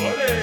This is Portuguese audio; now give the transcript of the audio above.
Olê!